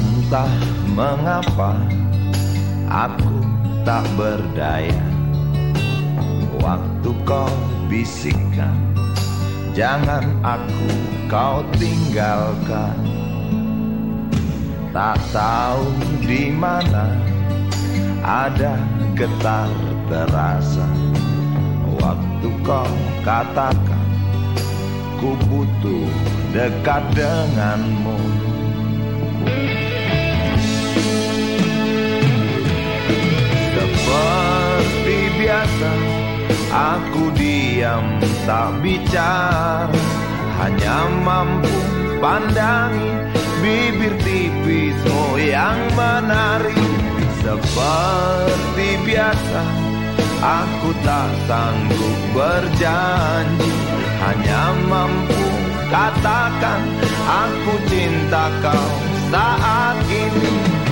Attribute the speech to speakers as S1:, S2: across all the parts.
S1: Entah mengapa aku tak berdaya. Waktu kau bisikkan Jangan aku kau tinggalkan. Tak tahu di mana ada getar terasa. Waktu kau katakan Ku butuh dekat denganmu Seperti biasa Aku diam tak bicara. Hanya mampu pandangi Bibir tipismu yang menari. Seperti biasa Aku tak sanggup berjanji. Hanya mampu katakan Aku cinta kau saat ini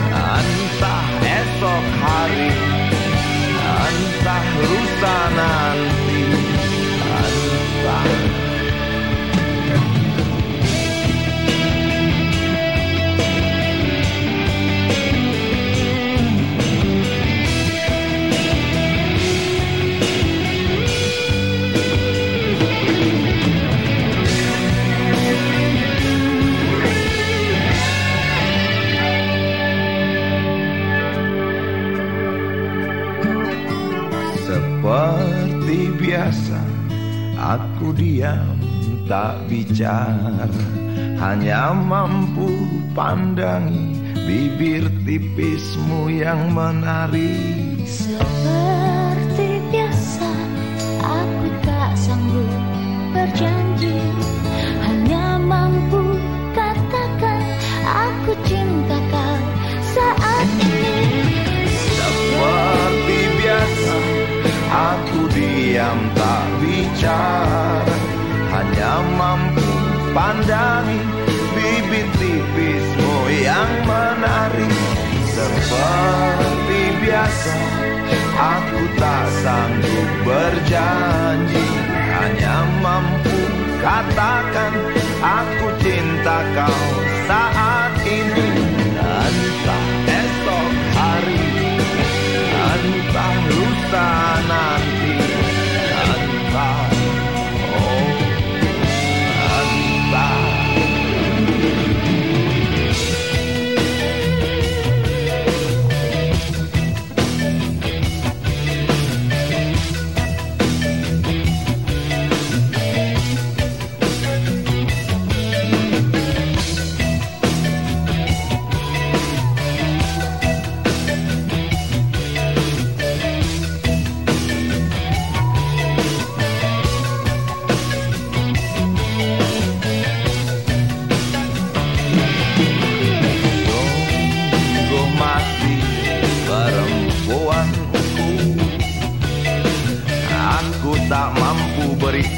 S1: biasa. Aku diam tak bicara. Hanya mampu pandangi Bibir tipismu yang menari
S2: Seperti biasa Aku tak sanggup berjanji
S1: diam tak bicara Hanya mampu pandangi Bibit tipismu yang menari. Seperti biasa Aku tak sanggup berjanji Hanya mampu katakan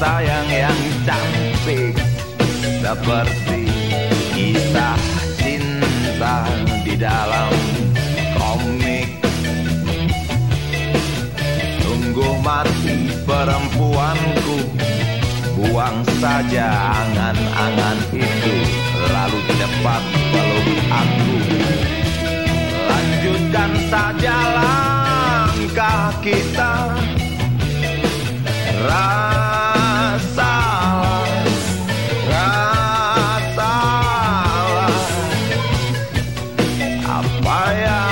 S1: sayang yang cantik. Seperti kisah cinta di dalam komik. Tunggu mati perempuanku. Buang saja angan-angan itu. Lalu cepat peluk aku. Lanjutkan saja langkah kita. I am.